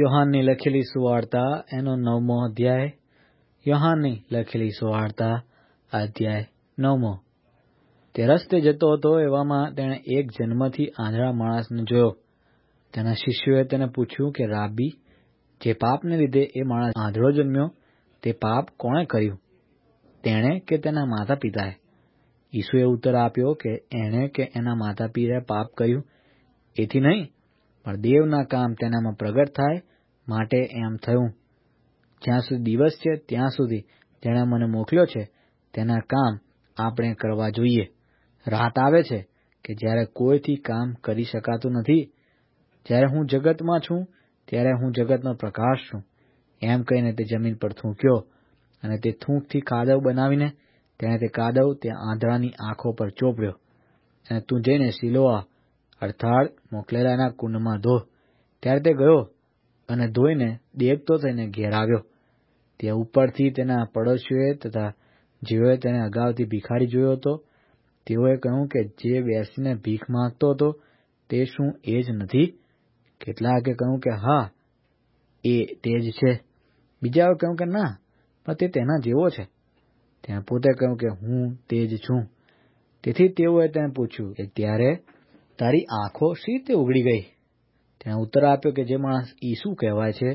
યોહાનની લખેલી સુવાર્તા, એનો નવમો અધ્યાય, યોહાનની લખેલી સુવાર્તા, અધ્યાય નવમો. તે રસ્તે જતો હતો, એવામાં તેણે એક જન્મથી આંધળા માણસને જોયો. તેના શિષ્યોએ તેને પૂછ્યું કે, રાબી, જે પાપને લીધે એ માણસ આંધળો જન્મ્યો, તે પાપ કોણે કર્યું? તેણે કે, તેના માતા પિતાએ ઈસુએ ઉત્તર આપ્યો કે, એણે કે એના માતા પિતાએ પાપ કર્યું? એથી નહીં પણ દેવના કામ તેનામાં પ્રગટ થાય માટે એમ થયું. જ્યાં સુધી દિવસ છે, ત્યાં સુધી જેણે મને મોકલ્યો છે, તેના કામ આપણે કરવા જોઈએ. રાત આવે છે કે જ્યારે કોઈથી કામ કરી શકાતું નથી. જ્યારે હું જગતમાં છું, ત્યારે હું જગતનો પ્રકાશ છું. એમ કહીને તે જમીન પર થૂંક્યો અને તે થૂંકથી કાદવ બનાવીને તેણે તે કાદવ તે આંધળાની આંખો પર ચોપડ્યો. અને તું જઈને સિલોઆ અર્થાત મોકલેલાના કુંડમાં ધો. ત્યારે તે ગયો અને ધોઈને દેખતો થઈને ઘેર આવ્યો. તે ઉપરથી તેના પડોશીઓએ તથા જેઓએ તેને અગાઉથી ભિખારી જોયો હતો, તેઓએ કહ્યું કે જે બેસીને ભીખ માંગતો હતો તે શું એ જ નથી? કેટલાકે કહ્યું કે હા, એ તે જ છે. બીજાએ કહ્યું કે ના, પણ તે તેના જેવો છે. તેણે પોતે કહ્યું કે હું તે જ છું. તેથી તેઓએ તેને પૂછ્યું કે ત્યારે તારી આંખો શી રીતે ઉગડી ગઈ? તેણે ઉત્તર આપ્યો કે જે માણસ ઈસુ કહેવાય છે,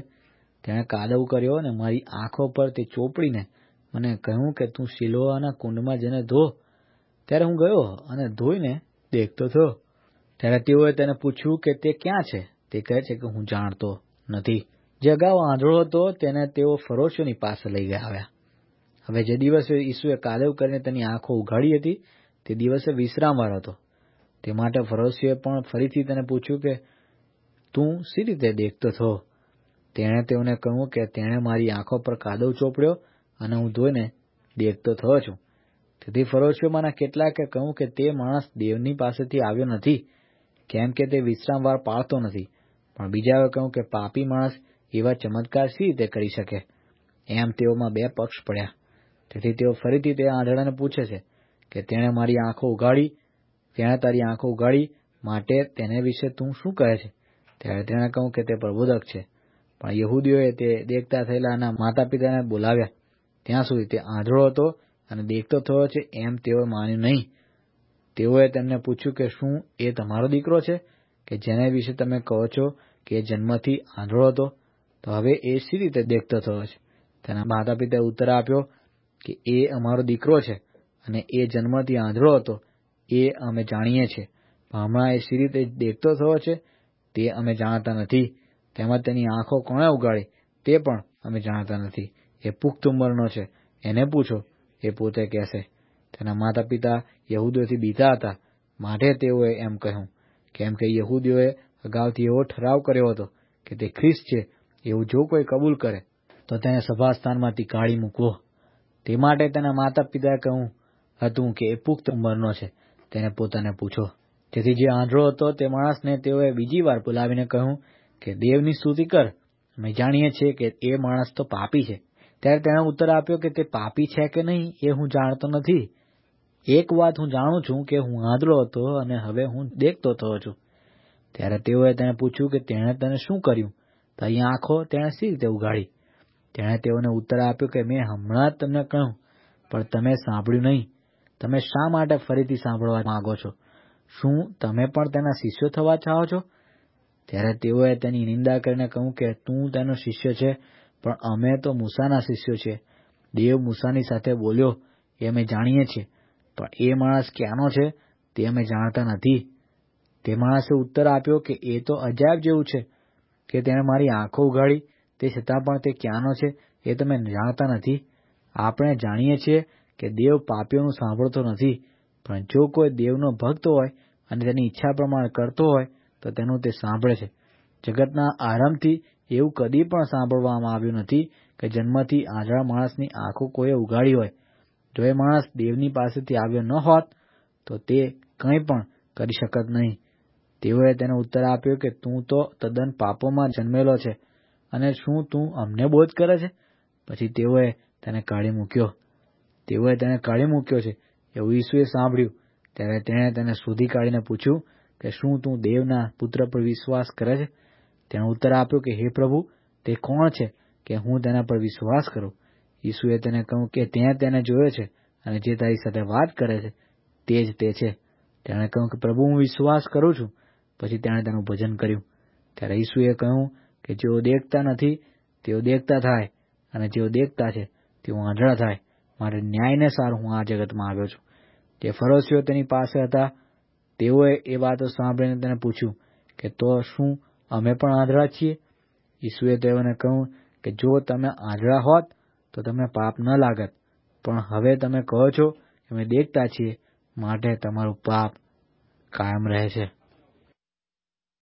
તેણે કાદવ કર્યો અને મારી આંખો પર તે ચોપડીને મને કહ્યું કે તું સિલોઆના કુંડમાં જઈને ધો, ત્યારે હું ગયો અને ધોઈને દેખતો થયો. ત્યારે તેઓએ તેને પૂછ્યું કે તે ક્યાં છે? તે કહે છે કે હું જાણતો નથી. જે અગાઉ આંધળો હતો, તેને તેઓ ફરોશોની પાસે લઈ ગયા આવ્યા. હવે જે દિવસે ઈસુએ કાદવ કરીને તેની આંખો ઉઘાડી હતી, તે દિવસે વિશ્રામવાર હતો. તે માટે ફરોશીએ પણ ફરીથી તેને પૂછ્યું કે, તું સી રીતે દેખતો થો તેણે તેઓને કહ્યું કે, તેણે મારી આંખો પર કાદવ ચોપડ્યો અને હું ધોઈને દેખતો થયો છું. તેથી ફરોશીઓમાંના કેટલાકે કહ્યું કે, તે માણસ દેવની પાસેથી આવ્યો નથી, કેમ કે તે વિશ્રામવાર પાળતો નથી. પણ બીજાઓએ કહ્યું કે, પાપી માણસ એવા ચમત્કાર સી રીતે કરી શકે? એમ તેઓમાં બે પક્ષ પડ્યા. તેથી તેઓ ફરીથી તે આંધળાને પૂછે છે કે, તેણે મારી આંખો ઉગાડી તેણે તારી આંખો ઉગાડી, માટે તેને વિશે તું શું કહે છે? ત્યારે તેણે કહ્યું કે તે પ્રબોધક છે. પણ યહૂદીઓએ તે દેખતા થયેલાના માતા પિતાને બોલાવ્યા. ત્યાં સુધી તે આંધળો હતો અને દેખતો થયો છે એમ તેઓએ માન્યું નહીં. તેઓએ તેમને પૂછ્યું કે શું એ તમારો દીકરો છે? કે જેને વિશે તમે કહો છો કે જન્મથી આંધળો હતો? તો હવે એ સી રીતે દેખતો થયો છે? તેના માતા પિતાએ ઉત્તર આપ્યો કે એ અમારો દીકરો છે અને એ જન્મથી આંધળો હતો. એ અમે જાણીએ છીએ. હમણાં એ સી રીતે દેખતો થયો છે તે અમે જાણતા નથી. તેમજ તેની આંખો કોણે ઉગાડી તે પણ અમે જાણતા નથી. એ પુખ્ત ઉંમરનો છે. એને પૂછો. એ પોતે કહેશે. તેના માતા પિતા યહૂદીઓથી બીતા હતા. માટે તેઓએ એમ કહ્યું, કેમ કે યહૂદીઓએ અગાઉથી એવો ઠરાવ કર્યો હતો કે તે ખ્રિસ્ત છે, એવું જો કોઈ કબૂલ કરે, તો તેને સભાસ્થાનમાંથી કાઢી મૂકવો. તે માટે તેના માતા પિતાએ કહ્યું હતું કે એ પુખ્ત ઉંમરનો છે. તેને પોતાને પૂછો. તેથી જે આંધળો હતો તે માણસને તેઓએ બીજી વાર બોલાવીને કહ્યું કે, દેવની સ્તુતિ કર. અમે જાણીએ છીએ કે એ માણસ તો પાપી છે. ત્યારે તેણે ઉત્તર આપ્યો કે, તે પાપી છે કે નહીં એ હું જાણતો નથી. એક વાત હું જાણું છું કે હું આંધળો હતો અને હવે હું દેખતો થયો છું. ત્યારે તેઓએ તેને પૂછ્યું કે, તેણે તને શું કર્યું? તારી આંખો તેણે સી રીતે ઉગાડી તેણે તેઓને ઉત્તર આપ્યો કે, મેં હમણાં જ તમને કહ્યું, પણ તમે સાંભળ્યું નહીં. તમે શા માટે ફરીથી સાંભળવા માંગો છો? શું તમે પણ તેના શિષ્યો થવા ચાહો છો? ત્યારે તેઓએ તેની નિંદા કરીને કહ્યું કે તું તેનો શિષ્ય છે, પણ અમે તો મૂસાના શિષ્યો છીએ. દેવ મૂસાની સાથે બોલ્યો, એ અમે જાણીએ છીએ, પણ એ માણસ ક્યાંનો છે તે અમે જાણતા નથી. તે માણસે ઉત્તર આપ્યો કે, એ તો અજાયબ જેવું છે કે તેણે મારી આંખો ઉગાડી તે છતાં પણ તે ક્યાંનો છે એ તમે જાણતા નથી. આપણે જાણીએ છીએ કે દેવ પાપીઓનું સાંભળતો નથી, પણ જો કોઈ દેવનો ભક્ત હોય અને તેની ઈચ્છા પ્રમાણે કરતો હોય, તો તેનું તે સાંભળે છે. જગતના આરંભથી એવું કદી પણ સાંભળવામાં આવ્યું નથી કે જન્મથી આંધળા માણસની આંખો કોઈએ ઉગાડી હોય. જો એ માણસ દેવની પાસેથી આવ્યો ન હોત, તો તે કંઈ પણ કરી શકત નહીં. તેઓએ તેનો ઉત્તર આપ્યો કે તું તો તદ્દન પાપોમાં જન્મેલો છે, અને શું તું અમને બોધ કરે છે? પછી તેઓએ તેને કાઢી મૂક્યો. તેઓએ તેને કાઢી મૂક્યો છે. એવું ઈસુએ સાંભળ્યું. ત્યારે તેણે તેને શોધી કાઢીને પૂછ્યું કે શું તું દેવના પુત્ર પર વિશ્વાસ કરે છે? તેણે ઉત્તર આપ્યો કે, હે પ્રભુ, તે કોણ છે કે હું તેના પર વિશ્વાસ કરું? ઈસુએ તેને કહ્યું કે, તે તેને જોયો છે અને જે તારી સાથે વાત કરે છે, તે જ તે છે. તેણે કહ્યું કે, પ્રભુ, હું વિશ્વાસ કરું છું. પછી તેણે તેનું ભજન કર્યું. ત્યારે ઈસુએ કહ્યું કે, જેઓ દેખતા નથી, તેઓ દેખતા થાય અને જેઓ દેખતા છે, તેઓ આંધળા થાય. માટે ન્યાયને સાર હું આ જગતમાં આવ્યો છું. જે ફરોશીઓ તેની પાસે હતા, તેઓએ એ વાતો સાંભળીને તેને પૂછ્યું કે, તો શું અમે પણ આંધળા છીએ? ઈસુએ તેઓને કહ્યું કે, જો તમે આંધળા હોત, તો તમને પાપ ન લાગત. પણ હવે તમે કહો છો કે અમે દેખતા છીએ, માટે તમારું પાપ કાયમ રહે છે.